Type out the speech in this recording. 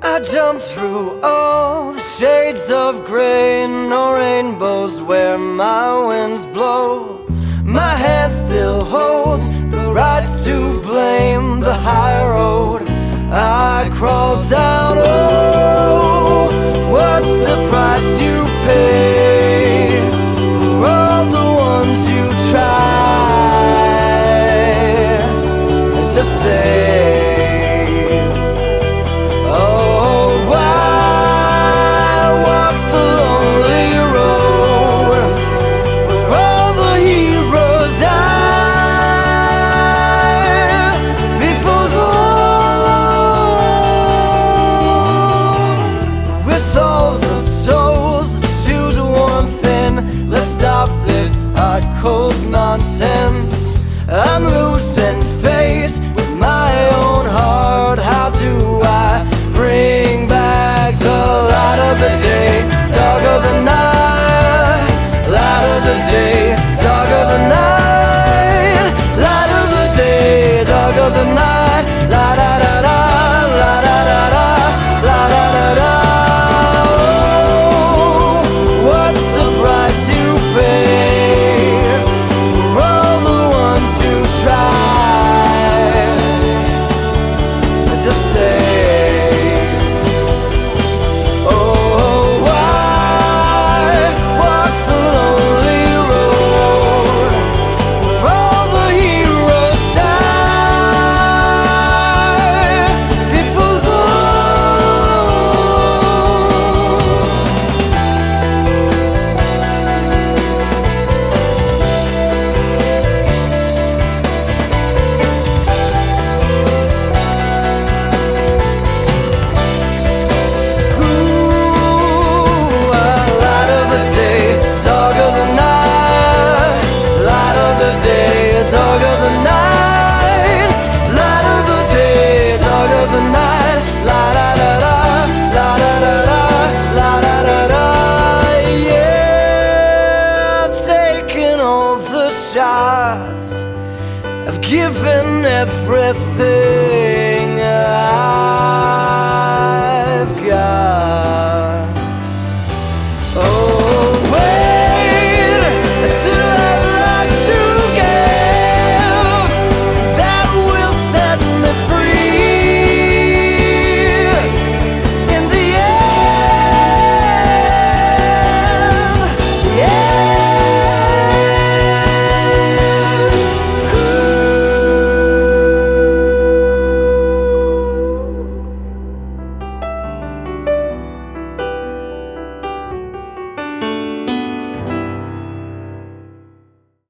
I jump through all the shades of gray No rainbows where my winds blow. My hand still holds the rights to blame The high road I crawl down. Oh, what's the price you nonsense. I'm losing. shots. I've given everything.